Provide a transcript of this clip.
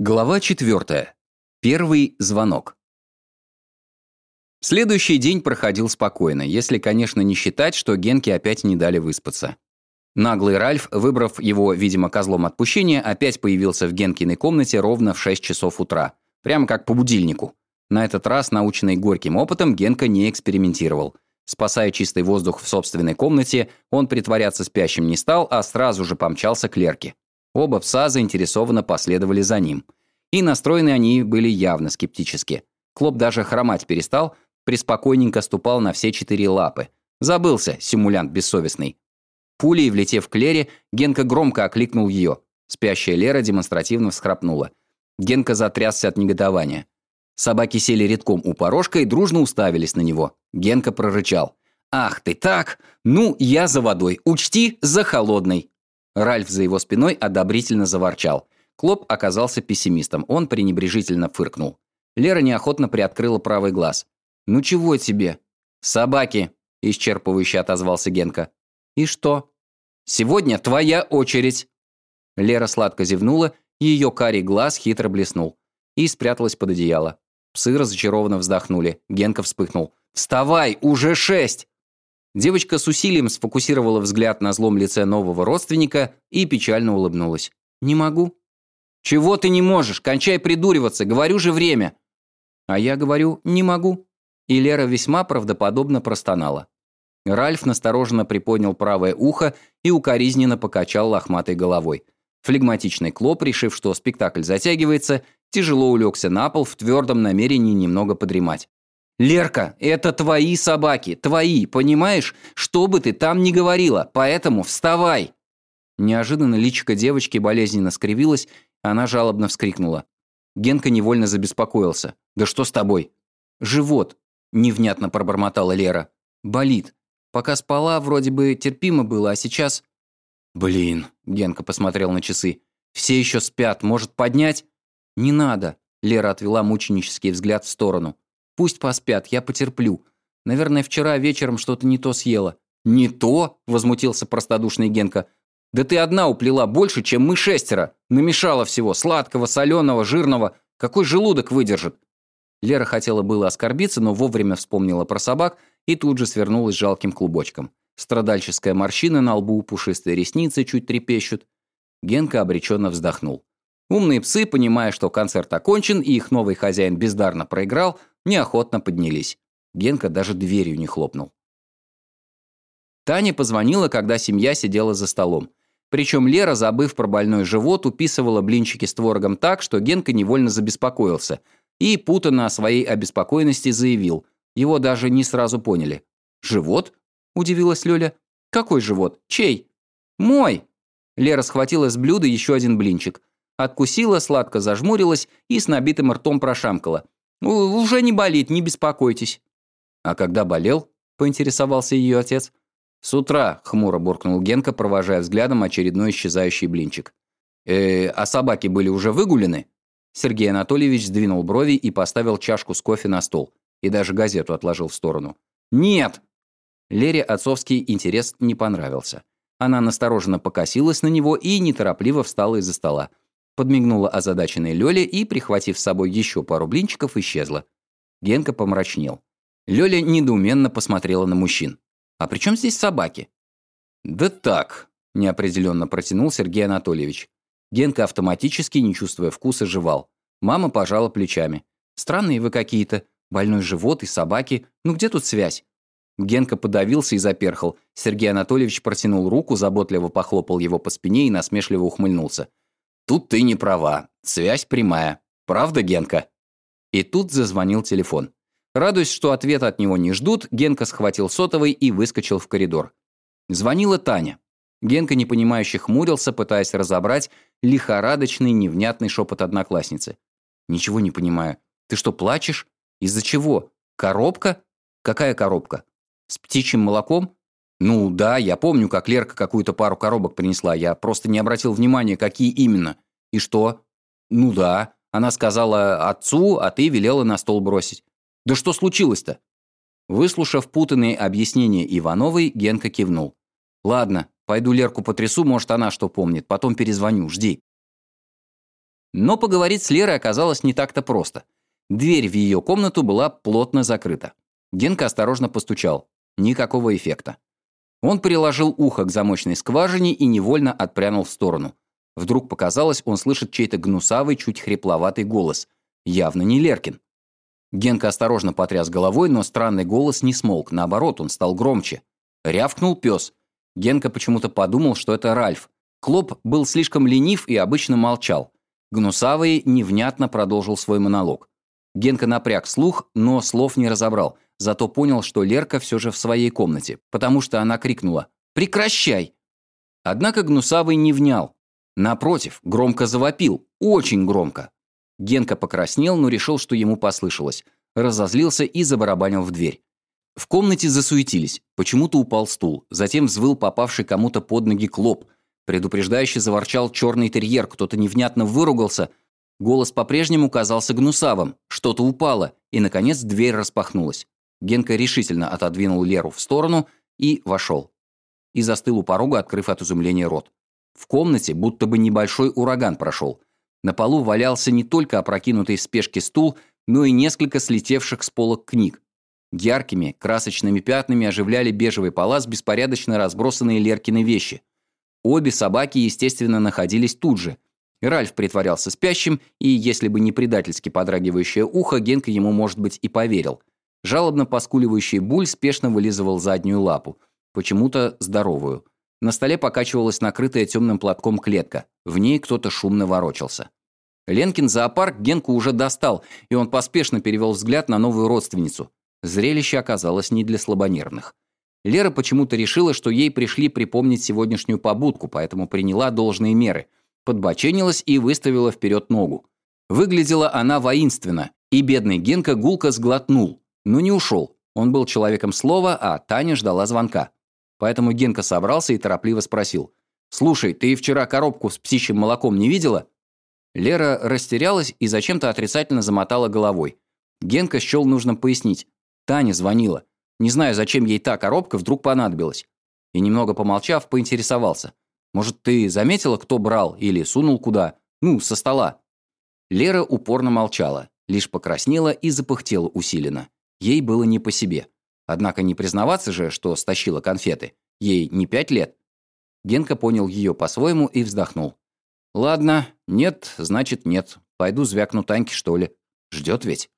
Глава 4. Первый звонок. Следующий день проходил спокойно, если, конечно, не считать, что Генке опять не дали выспаться. Наглый Ральф, выбрав его, видимо, козлом отпущения, опять появился в Генкиной комнате ровно в 6 часов утра. Прямо как по будильнику. На этот раз, наученный горьким опытом, Генка не экспериментировал. Спасая чистый воздух в собственной комнате, он притворяться спящим не стал, а сразу же помчался к Лерке. Оба пса заинтересованно последовали за ним. И настроены они были явно скептически. Клоп даже хромать перестал, приспокойненько ступал на все четыре лапы. Забылся, симулянт бессовестный. Пулей, влетев к Лере, Генка громко окликнул ее. Спящая Лера демонстративно всхрапнула. Генка затрясся от негодования. Собаки сели редком у порожка и дружно уставились на него. Генка прорычал. «Ах ты так! Ну, я за водой. Учти, за холодной!» Ральф за его спиной одобрительно заворчал. Клоп оказался пессимистом, он пренебрежительно фыркнул. Лера неохотно приоткрыла правый глаз. «Ну чего тебе?» «Собаки», – исчерпывающе отозвался Генка. «И что?» «Сегодня твоя очередь!» Лера сладко зевнула, ее карий глаз хитро блеснул. И спряталась под одеяло. Псы разочарованно вздохнули. Генка вспыхнул. «Вставай, уже шесть!» Девочка с усилием сфокусировала взгляд на злом лице нового родственника и печально улыбнулась. «Не могу». «Чего ты не можешь? Кончай придуриваться, говорю же время». А я говорю «не могу». И Лера весьма правдоподобно простонала. Ральф настороженно приподнял правое ухо и укоризненно покачал лохматой головой. Флегматичный Клоп, решив, что спектакль затягивается, тяжело улегся на пол в твердом намерении немного подремать. «Лерка, это твои собаки, твои, понимаешь? Что бы ты там ни говорила, поэтому вставай!» Неожиданно личико девочки болезненно скривилось, она жалобно вскрикнула. Генка невольно забеспокоился. «Да что с тобой?» «Живот», — невнятно пробормотала Лера. «Болит. Пока спала, вроде бы терпимо было, а сейчас...» «Блин», — Генка посмотрел на часы. «Все еще спят. Может, поднять?» «Не надо», — Лера отвела мученический взгляд в сторону. Пусть поспят, я потерплю. Наверное, вчера вечером что-то не то съела». «Не то?» – возмутился простодушный Генка. «Да ты одна уплела больше, чем мы шестеро. Намешала всего. Сладкого, соленого, жирного. Какой желудок выдержит?» Лера хотела было оскорбиться, но вовремя вспомнила про собак и тут же свернулась жалким клубочком. Страдальческая морщина на лбу, пушистые ресницы чуть трепещут. Генка обреченно вздохнул. Умные псы, понимая, что концерт окончен и их новый хозяин бездарно проиграл, неохотно поднялись. Генка даже дверью не хлопнул. Таня позвонила, когда семья сидела за столом. Причем Лера, забыв про больной живот, уписывала блинчики с творогом так, что Генка невольно забеспокоился. И путанно о своей обеспокоенности заявил. Его даже не сразу поняли. «Живот?» – удивилась Лёля. «Какой живот? Чей?» «Мой!» Лера схватила с блюда еще один блинчик. Откусила, сладко зажмурилась и с набитым ртом прошамкала. «Уже не болит, не беспокойтесь». «А когда болел?» – поинтересовался ее отец. «С утра», – хмуро буркнул Генка, провожая взглядом очередной исчезающий блинчик. «Э, а собаки были уже выгулены?» Сергей Анатольевич сдвинул брови и поставил чашку с кофе на стол. И даже газету отложил в сторону. «Нет!» Лере отцовский интерес не понравился. Она настороженно покосилась на него и неторопливо встала из-за стола подмигнула озадаченной Лёле и, прихватив с собой еще пару блинчиков, исчезла. Генка помрачнел. Лёля недоуменно посмотрела на мужчин. «А при чем здесь собаки?» «Да так», – неопределенно протянул Сергей Анатольевич. Генка автоматически, не чувствуя вкуса, жевал. Мама пожала плечами. «Странные вы какие-то. Больной живот и собаки. Ну где тут связь?» Генка подавился и заперхал. Сергей Анатольевич протянул руку, заботливо похлопал его по спине и насмешливо ухмыльнулся. Тут ты не права. Связь прямая. Правда, Генка?» И тут зазвонил телефон. Радуясь, что ответа от него не ждут, Генка схватил сотовый и выскочил в коридор. Звонила Таня. Генка непонимающе хмурился, пытаясь разобрать лихорадочный, невнятный шепот одноклассницы. «Ничего не понимаю. Ты что, плачешь? Из-за чего? Коробка? Какая коробка? С птичьим молоком? «Ну да, я помню, как Лерка какую-то пару коробок принесла. Я просто не обратил внимания, какие именно. И что?» «Ну да. Она сказала отцу, а ты велела на стол бросить. Да что случилось-то?» Выслушав путанные объяснения Ивановой, Генка кивнул. «Ладно, пойду Лерку потрясу, может, она что помнит. Потом перезвоню, жди». Но поговорить с Лерой оказалось не так-то просто. Дверь в ее комнату была плотно закрыта. Генка осторожно постучал. Никакого эффекта. Он приложил ухо к замочной скважине и невольно отпрянул в сторону. Вдруг показалось, он слышит чей-то гнусавый, чуть хрипловатый голос. Явно не Леркин. Генка осторожно потряс головой, но странный голос не смолк. Наоборот, он стал громче. Рявкнул пес. Генка почему-то подумал, что это Ральф. Клоп был слишком ленив и обычно молчал. Гнусавый невнятно продолжил свой монолог. Генка напряг слух, но слов не разобрал, зато понял, что Лерка все же в своей комнате, потому что она крикнула «Прекращай!». Однако Гнусавый не внял. Напротив, громко завопил, очень громко. Генка покраснел, но решил, что ему послышалось. Разозлился и забарабанил в дверь. В комнате засуетились. Почему-то упал стул. Затем взвыл попавший кому-то под ноги клоп. Предупреждающе заворчал черный терьер, кто-то невнятно выругался. Голос по-прежнему казался гнусавым. Что-то упало. И, наконец, дверь распахнулась. Генка решительно отодвинул Леру в сторону и вошел. И застыл у порога, открыв от изумления рот. В комнате будто бы небольшой ураган прошел. На полу валялся не только опрокинутый в спешке стул, но и несколько слетевших с полок книг. Яркими, красочными пятнами оживляли бежевый палас беспорядочно разбросанные Леркины вещи. Обе собаки, естественно, находились тут же. Ральф притворялся спящим, и, если бы не предательски подрагивающее ухо, Генка ему, может быть, и поверил. Жалобно поскуливающий Буль спешно вылизывал заднюю лапу, почему-то здоровую. На столе покачивалась накрытая темным платком клетка. В ней кто-то шумно ворочался. Ленкин зоопарк Генку уже достал, и он поспешно перевел взгляд на новую родственницу. Зрелище оказалось не для слабонервных. Лера почему-то решила, что ей пришли припомнить сегодняшнюю побудку, поэтому приняла должные меры. Подбоченилась и выставила вперед ногу. Выглядела она воинственно, и бедный Генка гулко сглотнул, но не ушел. Он был человеком слова, а Таня ждала звонка. Поэтому Генка собрался и торопливо спросил. «Слушай, ты вчера коробку с птичьим молоком не видела?» Лера растерялась и зачем-то отрицательно замотала головой. Генка счел нужным пояснить. Таня звонила. Не знаю, зачем ей та коробка вдруг понадобилась. И немного помолчав, поинтересовался. «Может, ты заметила, кто брал или сунул куда? Ну, со стола?» Лера упорно молчала, лишь покраснела и запыхтела усиленно. Ей было не по себе. Однако не признаваться же, что стащила конфеты. Ей не пять лет. Генка понял ее по-своему и вздохнул. «Ладно, нет, значит нет. Пойду звякну Таньке, что ли. Ждет ведь».